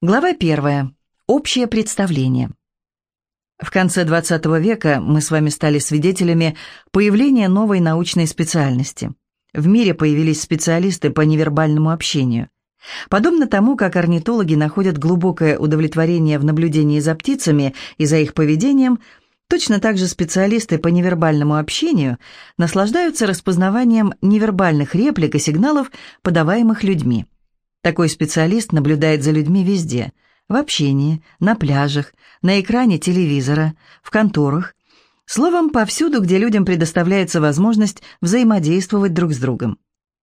Глава первая. Общее представление. В конце XX века мы с вами стали свидетелями появления новой научной специальности. В мире появились специалисты по невербальному общению. Подобно тому, как орнитологи находят глубокое удовлетворение в наблюдении за птицами и за их поведением, точно так же специалисты по невербальному общению наслаждаются распознаванием невербальных реплик и сигналов, подаваемых людьми. Такой специалист наблюдает за людьми везде – в общении, на пляжах, на экране телевизора, в конторах, словом, повсюду, где людям предоставляется возможность взаимодействовать друг с другом.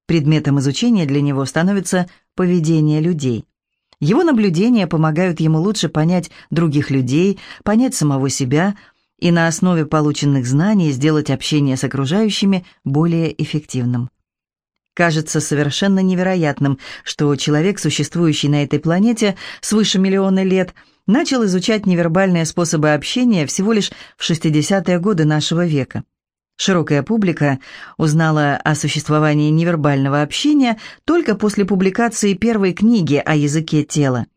Предметом изучения для него становится поведение людей. Его наблюдения помогают ему лучше понять других людей, понять самого себя и на основе полученных знаний сделать общение с окружающими более эффективным. Кажется совершенно невероятным, что человек, существующий на этой планете свыше миллиона лет, начал изучать невербальные способы общения всего лишь в 60-е годы нашего века. Широкая публика узнала о существовании невербального общения только после публикации первой книги о языке тела.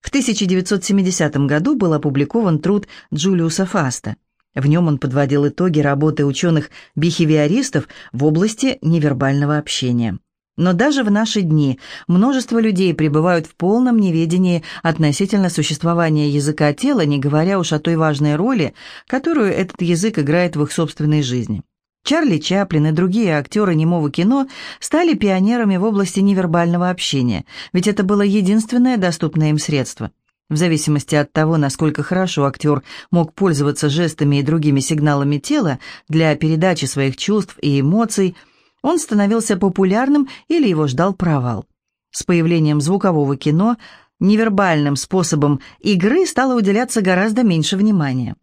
В 1970 году был опубликован труд Джулиуса Фаста – в нем он подводил итоги работы ученых-бихевиористов в области невербального общения. Но даже в наши дни множество людей пребывают в полном неведении относительно существования языка тела, не говоря уж о той важной роли, которую этот язык играет в их собственной жизни. Чарли Чаплин и другие актеры немого кино стали пионерами в области невербального общения, ведь это было единственное доступное им средство – в зависимости от того, насколько хорошо актер мог пользоваться жестами и другими сигналами тела для передачи своих чувств и эмоций, он становился популярным или его ждал провал. С появлением звукового кино невербальным способом игры стало уделяться гораздо меньше внимания.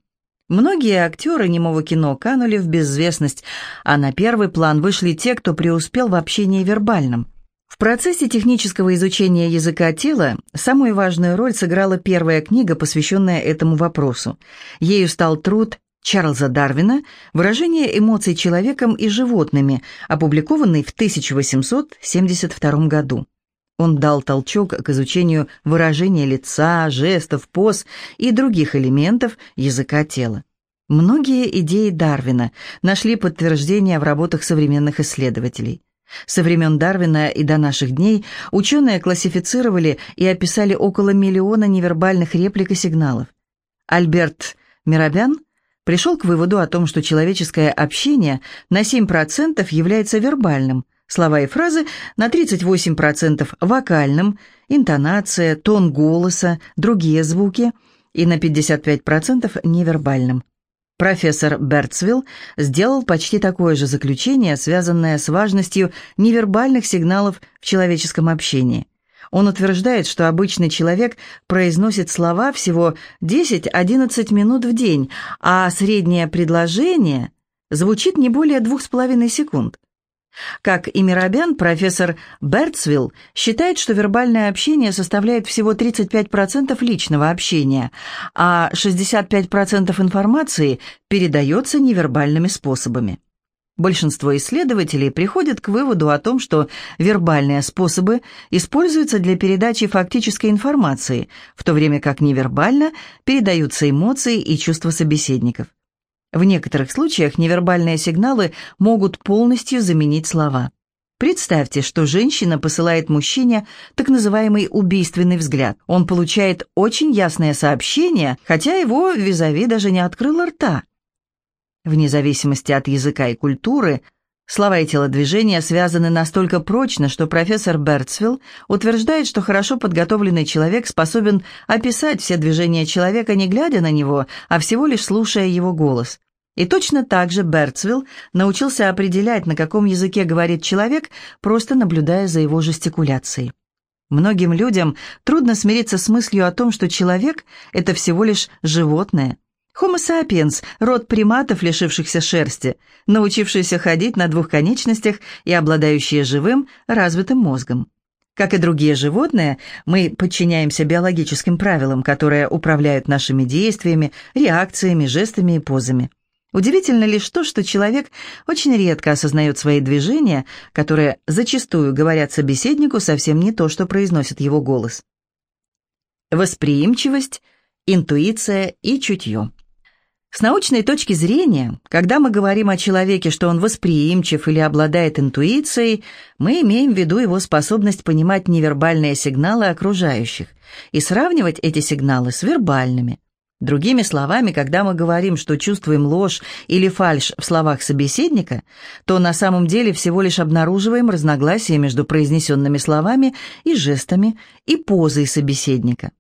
Многие актеры немого кино канули в безвестность, а на первый план вышли те, кто преуспел в общении вербальном. В процессе технического изучения языка тела самую важную роль сыграла первая книга, посвященная этому вопросу. Ею стал труд Чарльза Дарвина «Выражение эмоций человеком и животными», опубликованный в 1872 году. Он дал толчок к изучению выражения лица, жестов, поз и других элементов языка тела. Многие идеи Дарвина нашли подтверждение в работах современных исследователей. Со времен Дарвина и до наших дней ученые классифицировали и описали около миллиона невербальных реплик и сигналов. Альберт Мирабян пришел к выводу о том, что человеческое общение на 7% является вербальным, слова и фразы на 38% вокальным, интонация, тон голоса, другие звуки и на 55% невербальным. Профессор Бертсвилл сделал почти такое же заключение, связанное с важностью невербальных сигналов в человеческом общении. Он утверждает, что обычный человек произносит слова всего 10-11 минут в день, а среднее предложение звучит не более двух с половиной секунд. Как и Мирабян, профессор Бертсвилл считает, что вербальное общение составляет всего 35% личного общения, а 65% информации передается невербальными способами. Большинство исследователей приходят к выводу о том, что вербальные способы используются для передачи фактической информации, в то время как невербально передаются эмоции и чувства собеседников. В некоторых случаях невербальные сигналы могут полностью заменить слова. Представьте, что женщина посылает мужчине так называемый убийственный взгляд. Он получает очень ясное сообщение, хотя его визави даже не открыл рта. Вне зависимости от языка и культуры, слова и телодвижения связаны настолько прочно, что профессор Бертсвилл утверждает, что хорошо подготовленный человек способен описать все движения человека, не глядя на него, а всего лишь слушая его голос. И точно так же Бертсвилл научился определять, на каком языке говорит человек, просто наблюдая за его жестикуляцией. Многим людям трудно смириться с мыслью о том, что человек – это всего лишь животное. Homo sapiens – род приматов, лишившихся шерсти, научившийся ходить на двух конечностях и обладающие живым, развитым мозгом. Как и другие животные, мы подчиняемся биологическим правилам, которые управляют нашими действиями, реакциями, жестами и позами. Удивительно лишь то, что человек очень редко осознает свои движения, которые зачастую говорят собеседнику совсем не то, что произносит его голос. восприимчивость, интуиция и чутье. С научной точки зрения, когда мы говорим о человеке, что он восприимчив или обладает интуицией, мы имеем в виду его способность понимать невербальные сигналы окружающих и сравнивать эти сигналы с вербальными. Другими словами, когда мы говорим, что чувствуем ложь или фальшь в словах собеседника, то на самом деле всего лишь обнаруживаем разногласия между произнесенными словами и жестами и позой собеседника.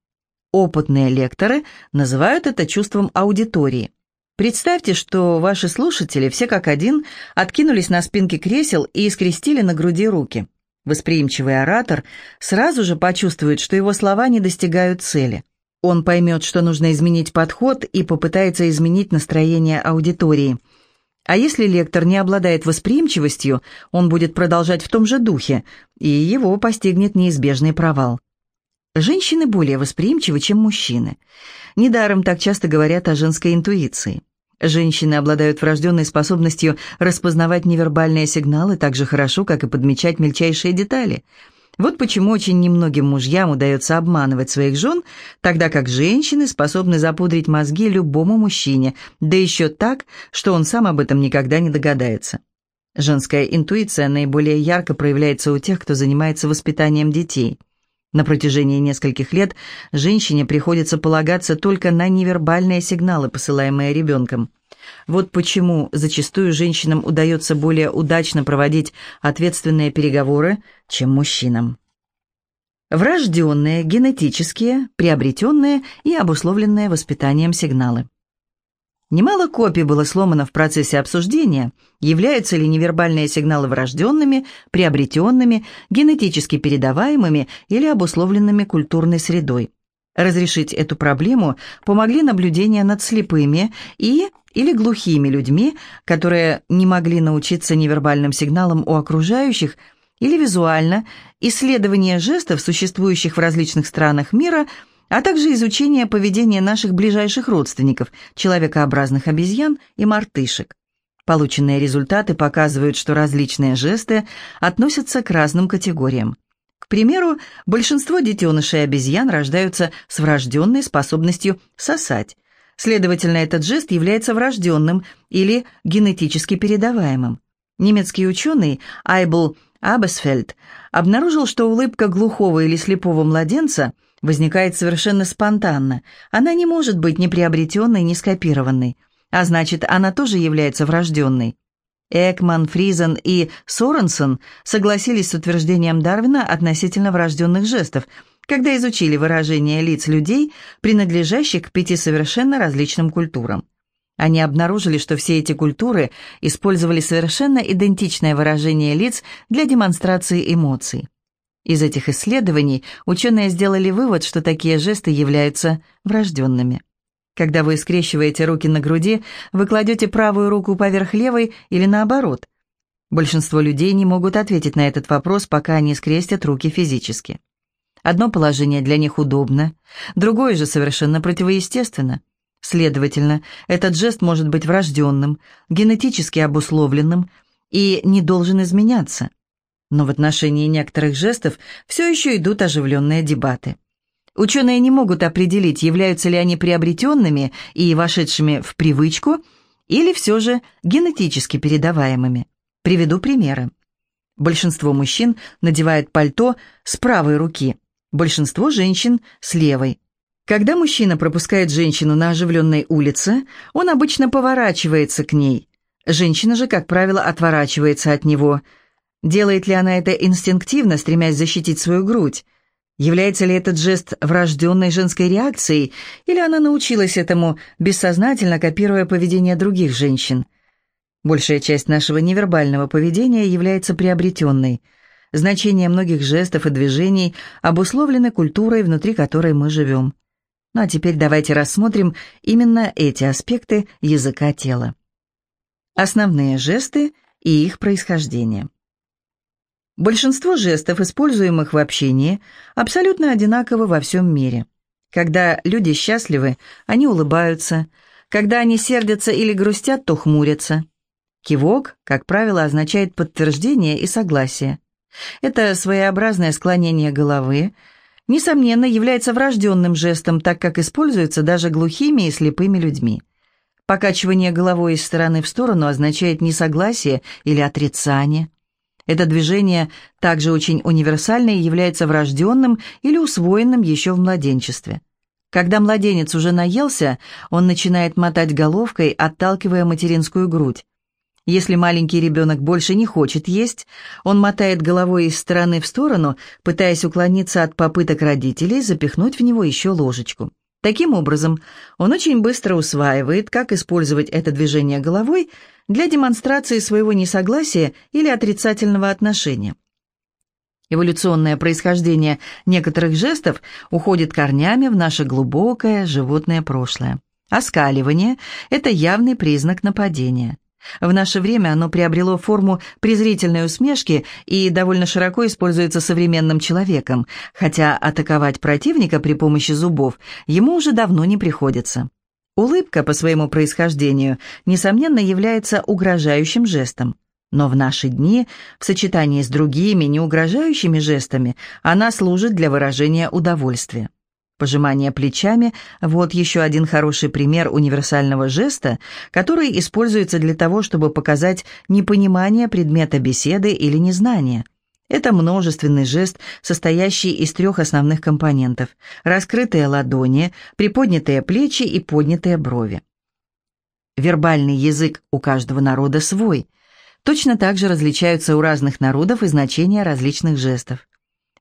Опытные лекторы называют это чувством аудитории. Представьте, что ваши слушатели все как один откинулись на спинки кресел и скрестили на груди руки. Восприимчивый оратор сразу же почувствует, что его слова не достигают цели. Он поймет, что нужно изменить подход и попытается изменить настроение аудитории. А если лектор не обладает восприимчивостью, он будет продолжать в том же духе, и его постигнет неизбежный провал. Женщины более восприимчивы, чем мужчины. Недаром так часто говорят о женской интуиции. Женщины обладают врожденной способностью распознавать невербальные сигналы так же хорошо, как и подмечать мельчайшие детали. Вот почему очень немногим мужьям удается обманывать своих жен, тогда как женщины способны запудрить мозги любому мужчине, да еще так, что он сам об этом никогда не догадается. Женская интуиция наиболее ярко проявляется у тех, кто занимается воспитанием детей – на протяжении нескольких лет женщине приходится полагаться только на невербальные сигналы, посылаемые ребенком. Вот почему зачастую женщинам удается более удачно проводить ответственные переговоры, чем мужчинам. Врожденные, генетические, приобретенные и обусловленные воспитанием сигналы. Немало копий было сломано в процессе обсуждения, являются ли невербальные сигналы врожденными, приобретенными, генетически передаваемыми или обусловленными культурной средой. Разрешить эту проблему помогли наблюдения над слепыми и или глухими людьми, которые не могли научиться невербальным сигналам у окружающих, или визуально, исследование жестов, существующих в различных странах мира – а также изучение поведения наших ближайших родственников, человекообразных обезьян и мартышек. Полученные результаты показывают, что различные жесты относятся к разным категориям. К примеру, большинство детенышей обезьян рождаются с врожденной способностью сосать. Следовательно, этот жест является врожденным или генетически передаваемым. Немецкий ученый Айбл Абесфельд обнаружил, что улыбка глухого или слепого младенца – возникает совершенно спонтанно. Она не может быть ни приобретенной, ни скопированной. А значит, она тоже является врожденной. Экман, Фризен и Соренсон согласились с утверждением Дарвина относительно врожденных жестов, когда изучили выражения лиц людей, принадлежащих к пяти совершенно различным культурам. Они обнаружили, что все эти культуры использовали совершенно идентичное выражение лиц для демонстрации эмоций. Из этих исследований ученые сделали вывод, что такие жесты являются врожденными. Когда вы скрещиваете руки на груди, вы кладете правую руку поверх левой или наоборот. Большинство людей не могут ответить на этот вопрос, пока они скрестят руки физически. Одно положение для них удобно, другое же совершенно противоестественно. Следовательно, этот жест может быть врожденным, генетически обусловленным и не должен изменяться – но в отношении некоторых жестов все еще идут оживленные дебаты. Ученые не могут определить, являются ли они приобретенными и вошедшими в привычку, или все же генетически передаваемыми. Приведу примеры. Большинство мужчин надевает пальто с правой руки, большинство женщин – с левой. Когда мужчина пропускает женщину на оживленной улице, он обычно поворачивается к ней. Женщина же, как правило, отворачивается от него – Делает ли она это инстинктивно, стремясь защитить свою грудь? Является ли этот жест врожденной женской реакцией, или она научилась этому, бессознательно копируя поведение других женщин? Большая часть нашего невербального поведения является приобретенной. Значение многих жестов и движений обусловлены культурой, внутри которой мы живем. Ну а теперь давайте рассмотрим именно эти аспекты языка тела. Основные жесты и их происхождение. Большинство жестов, используемых в общении, абсолютно одинаковы во всем мире. Когда люди счастливы, они улыбаются. Когда они сердятся или грустят, то хмурятся. Кивок, как правило, означает подтверждение и согласие. Это своеобразное склонение головы, несомненно, является врожденным жестом, так как используется даже глухими и слепыми людьми. Покачивание головой из стороны в сторону означает несогласие или отрицание. Это движение также очень универсально и является врожденным или усвоенным еще в младенчестве. Когда младенец уже наелся, он начинает мотать головкой, отталкивая материнскую грудь. Если маленький ребенок больше не хочет есть, он мотает головой из стороны в сторону, пытаясь уклониться от попыток родителей запихнуть в него еще ложечку. Таким образом, он очень быстро усваивает, как использовать это движение головой для демонстрации своего несогласия или отрицательного отношения. Эволюционное происхождение некоторых жестов уходит корнями в наше глубокое животное прошлое. Оскаливание – это явный признак нападения. В наше время оно приобрело форму презрительной усмешки и довольно широко используется современным человеком, хотя атаковать противника при помощи зубов ему уже давно не приходится. Улыбка по своему происхождению, несомненно, является угрожающим жестом. Но в наши дни, в сочетании с другими неугрожающими жестами, она служит для выражения удовольствия. Пожимание плечами – вот еще один хороший пример универсального жеста, который используется для того, чтобы показать непонимание предмета беседы или незнание. Это множественный жест, состоящий из трех основных компонентов – раскрытые ладони, приподнятые плечи и поднятые брови. Вербальный язык у каждого народа свой. Точно так же различаются у разных народов и значения различных жестов.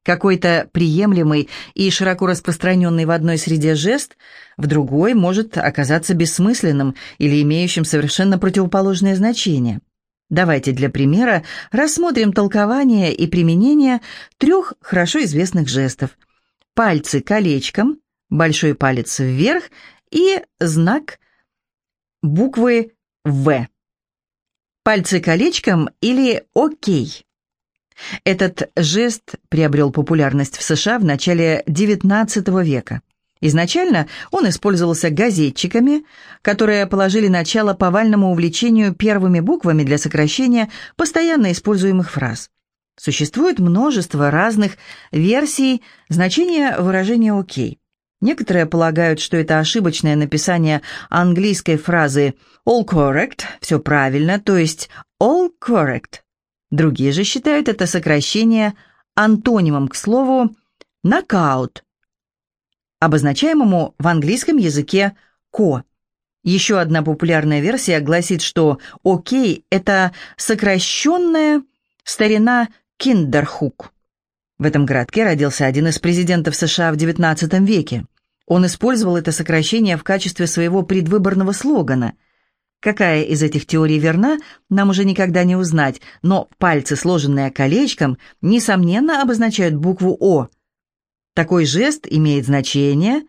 Какой-то приемлемый и широко распространенный в одной среде жест в другой может оказаться бессмысленным или имеющим совершенно противоположное значение. Давайте для примера рассмотрим толкование и применение трех хорошо известных жестов. Пальцы колечком, большой палец вверх и знак буквы «В». Пальцы колечком или «Окей». Этот жест приобрел популярность в США в начале XIX века. Изначально он использовался газетчиками, которые положили начало повальному увлечению первыми буквами для сокращения постоянно используемых фраз. Существует множество разных версий значения выражения «окей». Некоторые полагают, что это ошибочное написание английской фразы «all correct» – «все правильно», то есть «all correct» Другие же считают это сокращение антонимом к слову «нокаут», обозначаемому в английском языке «ко». Еще одна популярная версия гласит, что «окей» — это сокращенная старина «киндерхук». В этом городке родился один из президентов США в XIX веке. Он использовал это сокращение в качестве своего предвыборного слогана – Какая из этих теорий верна, нам уже никогда не узнать, но пальцы, сложенные колечком, несомненно обозначают букву «О». Такой жест имеет значение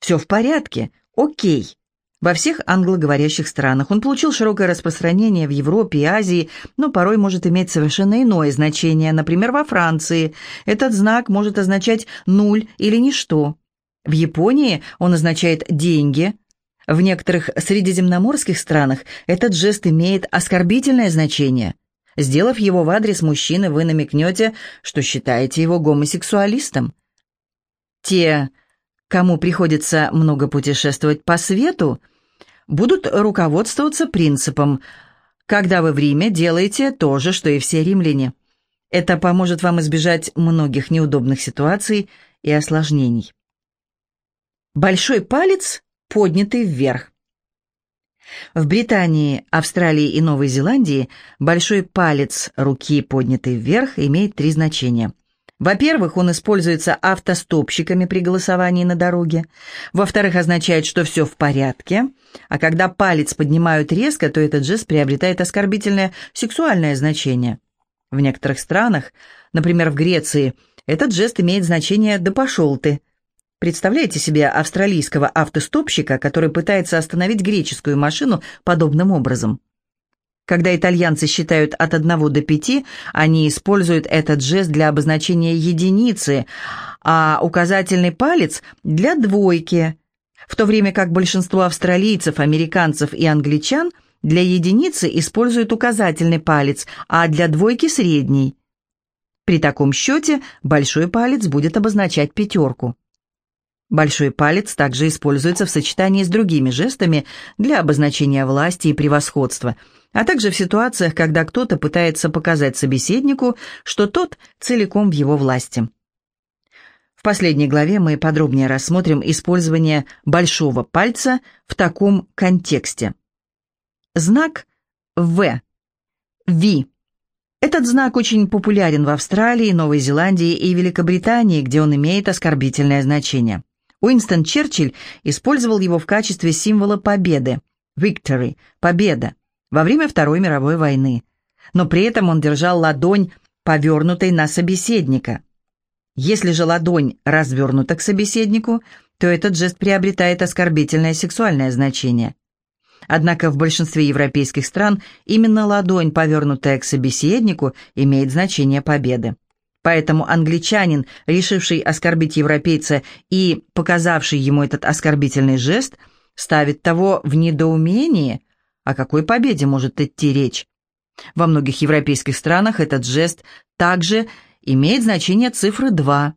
«все в порядке», «окей». Во всех англоговорящих странах он получил широкое распространение в Европе и Азии, но порой может иметь совершенно иное значение. Например, во Франции этот знак может означать «нуль» или «ничто». В Японии он означает «деньги», в некоторых средиземноморских странах этот жест имеет оскорбительное значение. Сделав его в адрес мужчины, вы намекнете, что считаете его гомосексуалистом. Те, кому приходится много путешествовать по свету, будут руководствоваться принципом «когда вы в Риме, делайте то же, что и все римляне». Это поможет вам избежать многих неудобных ситуаций и осложнений. Большой палец поднятый вверх. В Британии, Австралии и Новой Зеландии большой палец руки, поднятый вверх, имеет три значения. Во-первых, он используется автостопщиками при голосовании на дороге. Во-вторых, означает, что все в порядке. А когда палец поднимают резко, то этот жест приобретает оскорбительное сексуальное значение. В некоторых странах, например, в Греции, этот жест имеет значение «да пошел ты». Представляете себе австралийского автостопщика, который пытается остановить греческую машину подобным образом? Когда итальянцы считают от 1 до 5, они используют этот жест для обозначения единицы, а указательный палец – для двойки, в то время как большинство австралийцев, американцев и англичан для единицы используют указательный палец, а для двойки – средний. При таком счете большой палец будет обозначать пятерку. Большой палец также используется в сочетании с другими жестами для обозначения власти и превосходства, а также в ситуациях, когда кто-то пытается показать собеседнику, что тот целиком в его власти. В последней главе мы подробнее рассмотрим использование большого пальца в таком контексте. Знак «В» – «Ви» Этот знак очень популярен в Австралии, Новой Зеландии и Великобритании, где он имеет оскорбительное значение. Уинстон Черчилль использовал его в качестве символа победы – victory – победа – во время Второй мировой войны. Но при этом он держал ладонь, повернутой на собеседника. Если же ладонь развернута к собеседнику, то этот жест приобретает оскорбительное сексуальное значение. Однако в большинстве европейских стран именно ладонь, повернутая к собеседнику, имеет значение победы. Поэтому англичанин, решивший оскорбить европейца и показавший ему этот оскорбительный жест, ставит того в недоумении, о какой победе может идти речь. Во многих европейских странах этот жест также имеет значение цифры 2.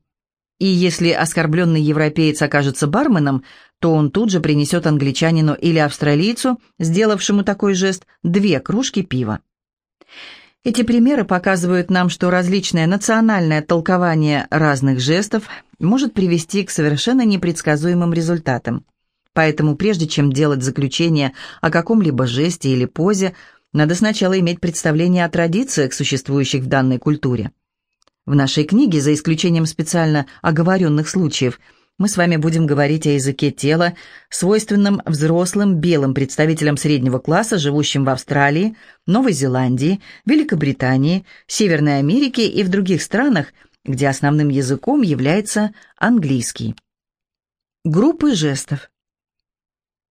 И если оскорбленный европеец окажется барменом, то он тут же принесет англичанину или австралийцу, сделавшему такой жест, две кружки пива. Эти примеры показывают нам, что различное национальное толкование разных жестов может привести к совершенно непредсказуемым результатам. Поэтому прежде чем делать заключение о каком-либо жесте или позе, надо сначала иметь представление о традициях, существующих в данной культуре. В нашей книге, за исключением специально оговоренных случаев – мы с вами будем говорить о языке тела, свойственном взрослым белым представителям среднего класса, живущим в Австралии, Новой Зеландии, Великобритании, Северной Америке и в других странах, где основным языком является английский. Группы жестов.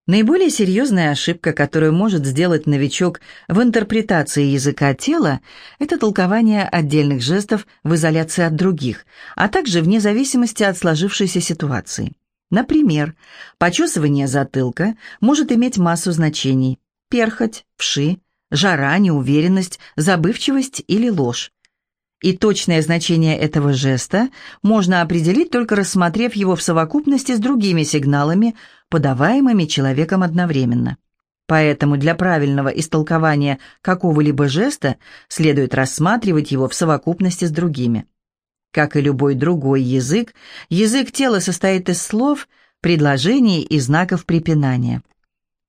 Наиболее серьезная ошибка, которую может сделать новичок в интерпретации языка тела, это толкование отдельных жестов в изоляции от других, а также вне зависимости от сложившейся ситуации. Например, почесывание затылка может иметь массу значений – перхоть, вши, жара, неуверенность, забывчивость или ложь. И точное значение этого жеста можно определить, только рассмотрев его в совокупности с другими сигналами, подаваемыми человеком одновременно. Поэтому для правильного истолкования какого-либо жеста следует рассматривать его в совокупности с другими. Как и любой другой язык, язык тела состоит из слов, предложений и знаков препинания.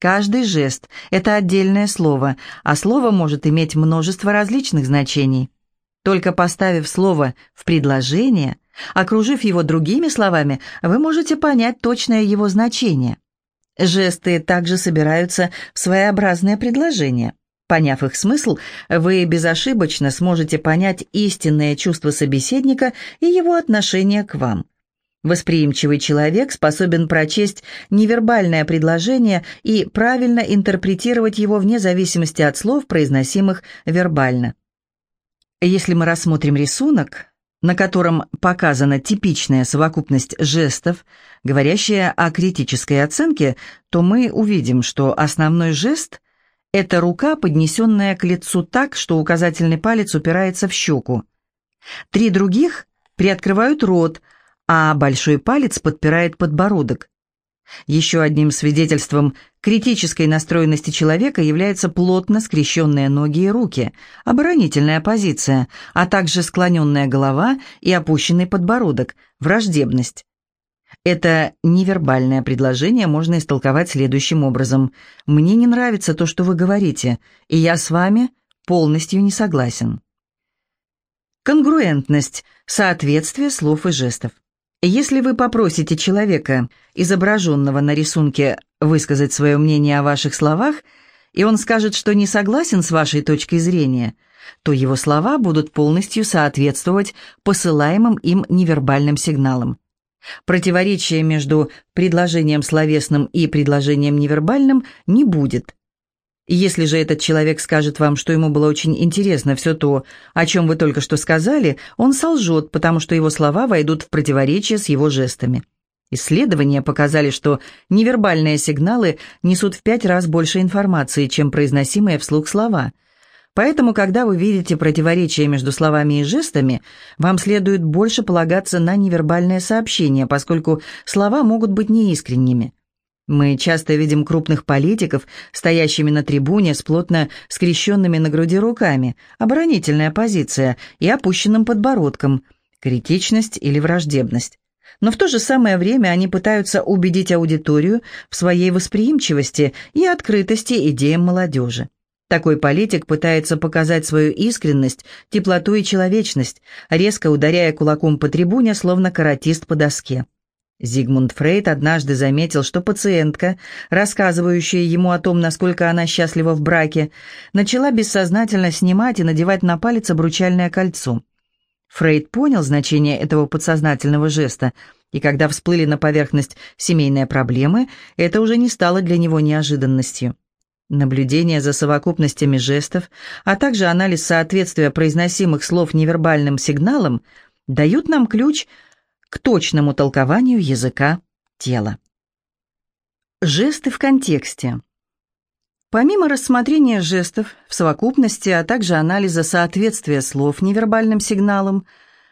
Каждый жест – это отдельное слово, а слово может иметь множество различных значений – только поставив слово в предложение, окружив его другими словами, вы можете понять точное его значение. Жесты также собираются в своеобразные предложения. Поняв их смысл, вы безошибочно сможете понять истинное чувство собеседника и его отношение к вам. Восприимчивый человек способен прочесть невербальное предложение и правильно интерпретировать его вне зависимости от слов, произносимых вербально. Если мы рассмотрим рисунок, на котором показана типичная совокупность жестов, говорящая о критической оценке, то мы увидим, что основной жест – это рука, поднесенная к лицу так, что указательный палец упирается в щеку. Три других приоткрывают рот, а большой палец подпирает подбородок. Еще одним свидетельством критической настроенности человека являются плотно скрещенные ноги и руки, оборонительная позиция, а также склоненная голова и опущенный подбородок, враждебность. Это невербальное предложение можно истолковать следующим образом. «Мне не нравится то, что вы говорите, и я с вами полностью не согласен». Конгруентность – соответствие слов и жестов. Если вы попросите человека, изображенного на рисунке, высказать свое мнение о ваших словах, и он скажет, что не согласен с вашей точкой зрения, то его слова будут полностью соответствовать посылаемым им невербальным сигналам. Противоречия между предложением словесным и предложением невербальным не будет – если же этот человек скажет вам, что ему было очень интересно все то, о чем вы только что сказали, он солжет, потому что его слова войдут в противоречие с его жестами. Исследования показали, что невербальные сигналы несут в пять раз больше информации, чем произносимые вслух слова. Поэтому, когда вы видите противоречие между словами и жестами, вам следует больше полагаться на невербальное сообщение, поскольку слова могут быть неискренними. Мы часто видим крупных политиков, стоящими на трибуне с плотно скрещенными на груди руками, оборонительная позиция и опущенным подбородком, критичность или враждебность. Но в то же самое время они пытаются убедить аудиторию в своей восприимчивости и открытости идеям молодежи. Такой политик пытается показать свою искренность, теплоту и человечность, резко ударяя кулаком по трибуне, словно каратист по доске. Зигмунд Фрейд однажды заметил, что пациентка, рассказывающая ему о том, насколько она счастлива в браке, начала бессознательно снимать и надевать на палец обручальное кольцо. Фрейд понял значение этого подсознательного жеста, и когда всплыли на поверхность семейные проблемы, это уже не стало для него неожиданностью. Наблюдение за совокупностями жестов, а также анализ соответствия произносимых слов невербальным сигналам дают нам ключ – к точному толкованию языка тела. Жесты в контексте. Помимо рассмотрения жестов в совокупности, а также анализа соответствия слов невербальным сигналам,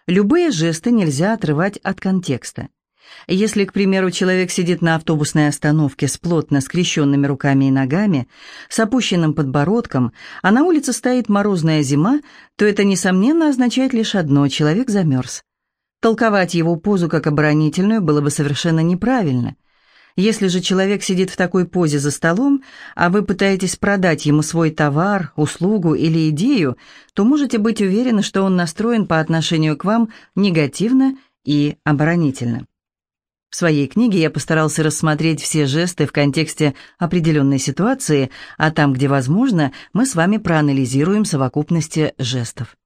любые жесты нельзя отрывать от контекста. Если, к примеру, человек сидит на автобусной остановке с плотно скрещенными руками и ногами, с опущенным подбородком, а на улице стоит морозная зима, то это, несомненно, означает лишь одно – человек замерз. Толковать его позу как оборонительную было бы совершенно неправильно. Если же человек сидит в такой позе за столом, а вы пытаетесь продать ему свой товар, услугу или идею, то можете быть уверены, что он настроен по отношению к вам негативно и оборонительно. В своей книге я постарался рассмотреть все жесты в контексте определенной ситуации, а там, где возможно, мы с вами проанализируем совокупности жестов.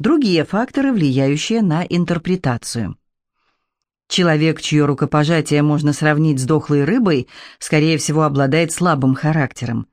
Другие факторы, влияющие на интерпретацию. Человек, чье рукопожатие можно сравнить с дохлой рыбой, скорее всего, обладает слабым характером.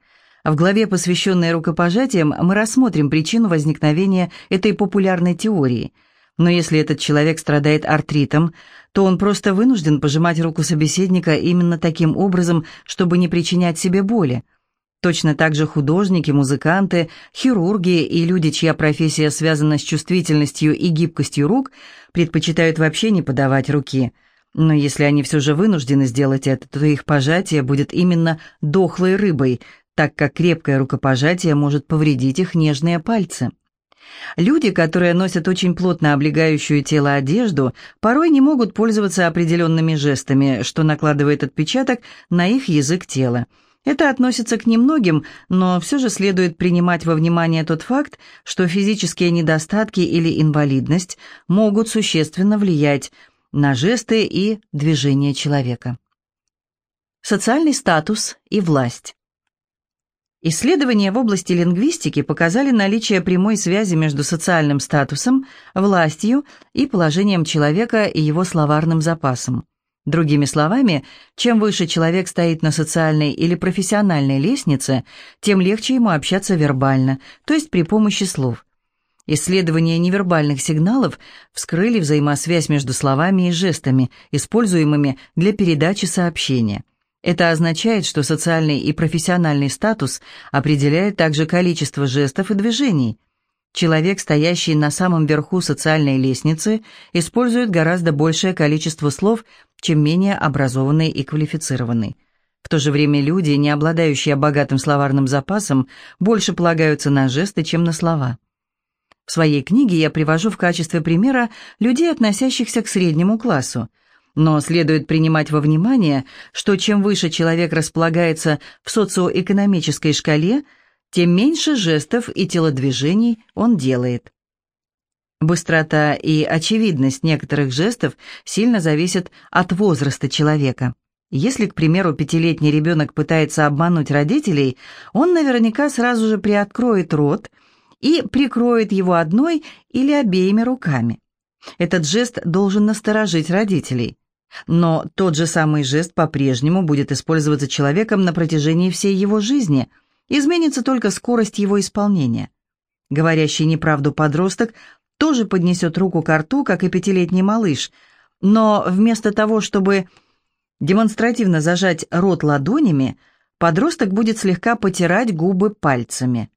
В главе, посвященной рукопожатиям, мы рассмотрим причину возникновения этой популярной теории. Но если этот человек страдает артритом, то он просто вынужден пожимать руку собеседника именно таким образом, чтобы не причинять себе боли – Точно так же художники, музыканты, хирурги и люди, чья профессия связана с чувствительностью и гибкостью рук, предпочитают вообще не подавать руки. Но если они все же вынуждены сделать это, то их пожатие будет именно дохлой рыбой, так как крепкое рукопожатие может повредить их нежные пальцы. Люди, которые носят очень плотно облегающую тело одежду, порой не могут пользоваться определенными жестами, что накладывает отпечаток на их язык тела. Это относится к немногим, но все же следует принимать во внимание тот факт, что физические недостатки или инвалидность могут существенно влиять на жесты и движения человека. Социальный статус и власть. Исследования в области лингвистики показали наличие прямой связи между социальным статусом, властью и положением человека и его словарным запасом. Другими словами, чем выше человек стоит на социальной или профессиональной лестнице, тем легче ему общаться вербально, то есть при помощи слов. Исследования невербальных сигналов вскрыли взаимосвязь между словами и жестами, используемыми для передачи сообщения. Это означает, что социальный и профессиональный статус определяет также количество жестов и движений. Человек, стоящий на самом верху социальной лестницы, использует гораздо большее количество слов, чем менее образованный и квалифицированный. В то же время люди, не обладающие богатым словарным запасом, больше полагаются на жесты, чем на слова. В своей книге я привожу в качестве примера людей, относящихся к среднему классу. Но следует принимать во внимание, что чем выше человек располагается в социоэкономической шкале, тем меньше жестов и телодвижений он делает. Быстрота и очевидность некоторых жестов сильно зависят от возраста человека. Если, к примеру, пятилетний ребенок пытается обмануть родителей, он наверняка сразу же приоткроет рот и прикроет его одной или обеими руками. Этот жест должен насторожить родителей. Но тот же самый жест по-прежнему будет использоваться человеком на протяжении всей его жизни. Изменится только скорость его исполнения. Говорящий неправду подросток тоже поднесет руку к рту, как и пятилетний малыш, но вместо того, чтобы демонстративно зажать рот ладонями, подросток будет слегка потирать губы пальцами.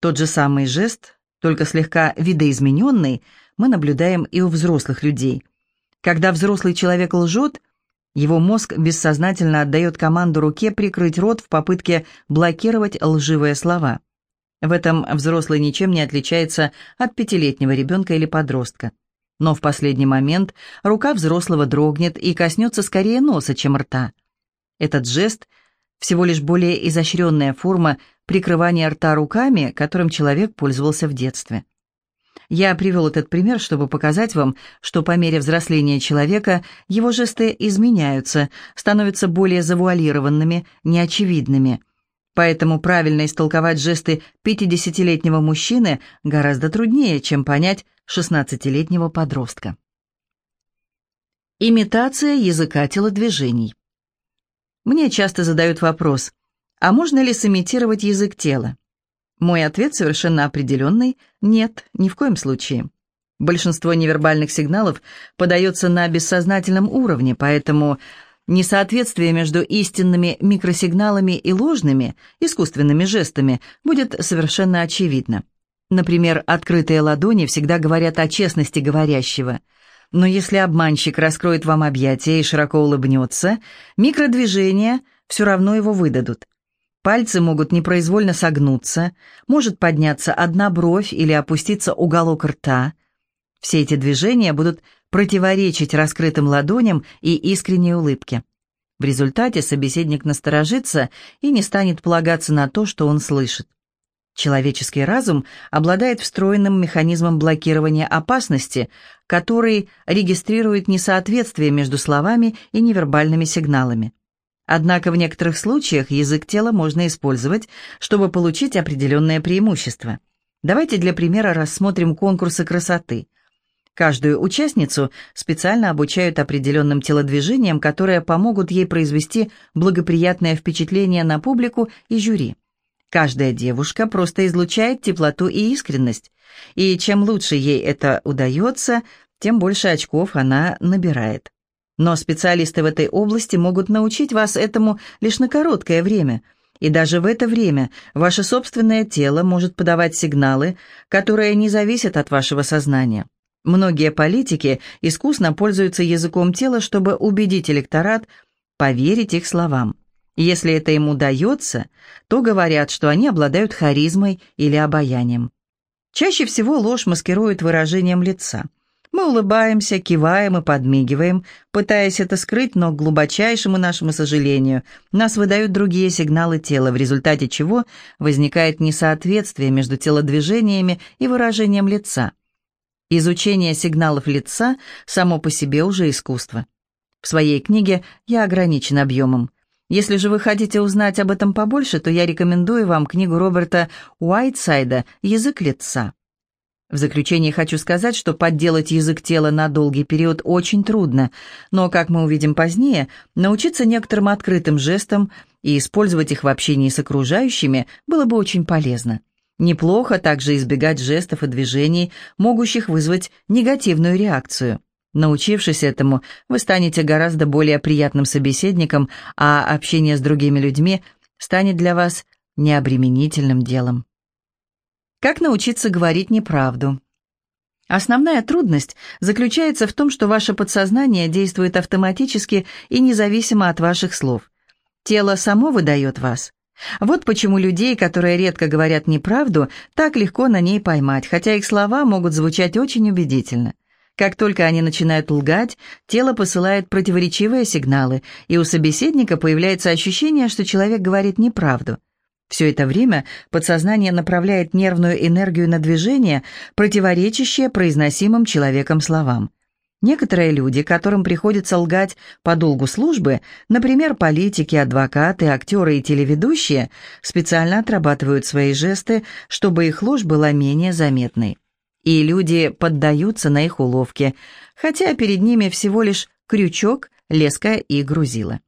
Тот же самый жест, только слегка видоизмененный, мы наблюдаем и у взрослых людей. Когда взрослый человек лжет, его мозг бессознательно отдает команду руке прикрыть рот в попытке блокировать лживые слова. В этом взрослый ничем не отличается от пятилетнего ребенка или подростка. Но в последний момент рука взрослого дрогнет и коснется скорее носа, чем рта. Этот жест – всего лишь более изощренная форма прикрывания рта руками, которым человек пользовался в детстве. Я привел этот пример, чтобы показать вам, что по мере взросления человека его жесты изменяются, становятся более завуалированными, неочевидными. Поэтому правильно истолковать жесты 50-летнего мужчины гораздо труднее, чем понять 16-летнего подростка. Имитация языка телодвижений. Мне часто задают вопрос, а можно ли сымитировать язык тела? Мой ответ совершенно определенный – нет, ни в коем случае. Большинство невербальных сигналов подается на бессознательном уровне, поэтому несоответствие между истинными микросигналами и ложными, искусственными жестами будет совершенно очевидно. Например, открытые ладони всегда говорят о честности говорящего. Но если обманщик раскроет вам объятия и широко улыбнется, микродвижения все равно его выдадут. Пальцы могут непроизвольно согнуться, может подняться одна бровь или опуститься уголок рта. Все эти движения будут противоречить раскрытым ладоням и искренней улыбке. В результате собеседник насторожится и не станет полагаться на то, что он слышит. Человеческий разум обладает встроенным механизмом блокирования опасности, который регистрирует несоответствие между словами и невербальными сигналами. Однако в некоторых случаях язык тела можно использовать, чтобы получить определенное преимущество. Давайте для примера рассмотрим конкурсы красоты. Каждую участницу специально обучают определенным телодвижениям, которые помогут ей произвести благоприятное впечатление на публику и жюри. Каждая девушка просто излучает теплоту и искренность, и чем лучше ей это удается, тем больше очков она набирает. Но специалисты в этой области могут научить вас этому лишь на короткое время, и даже в это время ваше собственное тело может подавать сигналы, которые не зависят от вашего сознания. Многие политики искусно пользуются языком тела, чтобы убедить электорат поверить их словам. Если это им удается, то говорят, что они обладают харизмой или обаянием. Чаще всего ложь маскирует выражением лица. Мы улыбаемся, киваем и подмигиваем, пытаясь это скрыть, но к глубочайшему нашему сожалению нас выдают другие сигналы тела, в результате чего возникает несоответствие между телодвижениями и выражением лица. Изучение сигналов лица само по себе уже искусство. В своей книге я ограничен объемом. Если же вы хотите узнать об этом побольше, то я рекомендую вам книгу Роберта Уайтсайда «Язык лица». В заключение хочу сказать, что подделать язык тела на долгий период очень трудно, но, как мы увидим позднее, научиться некоторым открытым жестам и использовать их в общении с окружающими было бы очень полезно. Неплохо также избегать жестов и движений, могущих вызвать негативную реакцию. Научившись этому, вы станете гораздо более приятным собеседником, а общение с другими людьми станет для вас необременительным делом. Как научиться говорить неправду? Основная трудность заключается в том, что ваше подсознание действует автоматически и независимо от ваших слов. Тело само выдает вас. Вот почему людей, которые редко говорят неправду, так легко на ней поймать, хотя их слова могут звучать очень убедительно. Как только они начинают лгать, тело посылает противоречивые сигналы, и у собеседника появляется ощущение, что человек говорит неправду. Все это время подсознание направляет нервную энергию на движение, противоречащее произносимым человеком словам. Некоторые люди, которым приходится лгать по долгу службы, например, политики, адвокаты, актеры и телеведущие, специально отрабатывают свои жесты, чтобы их ложь была менее заметной и люди поддаются на их уловки, хотя перед ними всего лишь крючок, леска и грузила.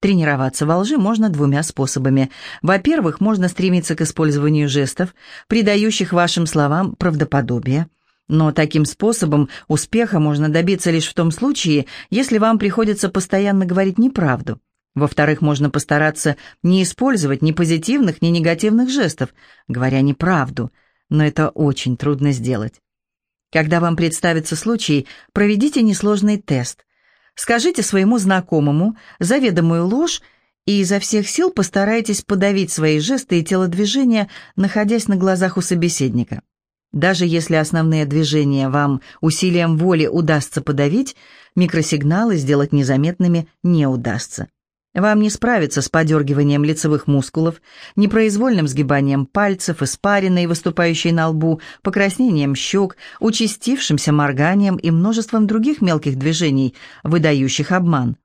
Тренироваться во лжи можно двумя способами. Во-первых, можно стремиться к использованию жестов, придающих вашим словам правдоподобие. Но таким способом успеха можно добиться лишь в том случае, если вам приходится постоянно говорить неправду. Во-вторых, можно постараться не использовать ни позитивных, ни негативных жестов, говоря неправду, но это очень трудно сделать. Когда вам представится случай, проведите несложный тест. Скажите своему знакомому заведомую ложь и изо всех сил постарайтесь подавить свои жесты и телодвижения, находясь на глазах у собеседника. Даже если основные движения вам усилием воли удастся подавить, микросигналы сделать незаметными не удастся. Вам не справиться с подергиванием лицевых мускулов, непроизвольным сгибанием пальцев, испариной, выступающей на лбу, покраснением щек, участившимся морганием и множеством других мелких движений, выдающих обман.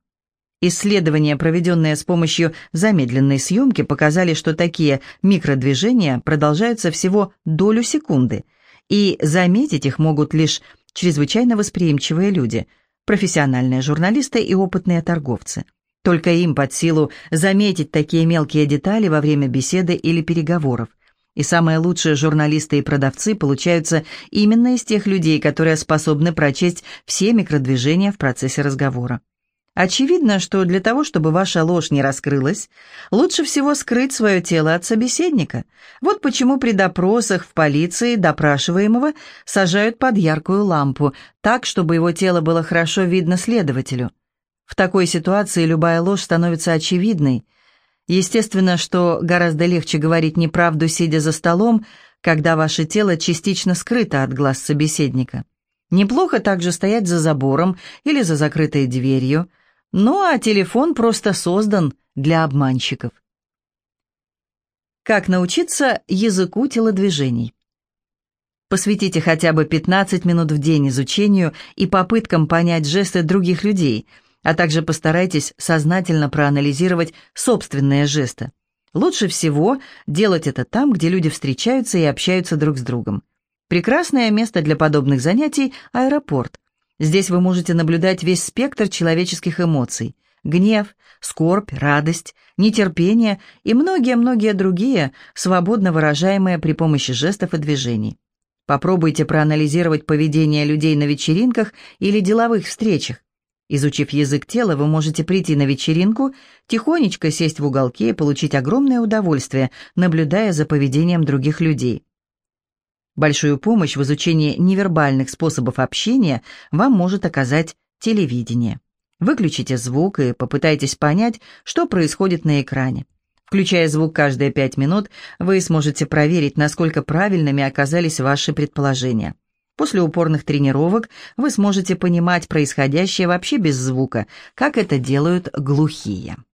Исследования, проведенные с помощью замедленной съемки, показали, что такие микродвижения продолжаются всего долю секунды, и заметить их могут лишь чрезвычайно восприимчивые люди, профессиональные журналисты и опытные торговцы. Только им под силу заметить такие мелкие детали во время беседы или переговоров. И самые лучшие журналисты и продавцы получаются именно из тех людей, которые способны прочесть все микродвижения в процессе разговора. Очевидно, что для того, чтобы ваша ложь не раскрылась, лучше всего скрыть свое тело от собеседника. Вот почему при допросах в полиции допрашиваемого сажают под яркую лампу, так, чтобы его тело было хорошо видно следователю. В такой ситуации любая ложь становится очевидной. Естественно, что гораздо легче говорить неправду, сидя за столом, когда ваше тело частично скрыто от глаз собеседника. Неплохо также стоять за забором или за закрытой дверью, ну а телефон просто создан для обманщиков. Как научиться языку телодвижений? Посвятите хотя бы 15 минут в день изучению и попыткам понять жесты других людей – а также постарайтесь сознательно проанализировать собственные жесты. Лучше всего делать это там, где люди встречаются и общаются друг с другом. Прекрасное место для подобных занятий – аэропорт. Здесь вы можете наблюдать весь спектр человеческих эмоций – гнев, скорбь, радость, нетерпение и многие-многие другие, свободно выражаемые при помощи жестов и движений. Попробуйте проанализировать поведение людей на вечеринках или деловых встречах. Изучив язык тела, вы можете прийти на вечеринку, тихонечко сесть в уголке и получить огромное удовольствие, наблюдая за поведением других людей. Большую помощь в изучении невербальных способов общения вам может оказать телевидение. Выключите звук и попытайтесь понять, что происходит на экране. Включая звук каждые пять минут, вы сможете проверить, насколько правильными оказались ваши предположения. После упорных тренировок вы сможете понимать происходящее вообще без звука, как это делают глухие.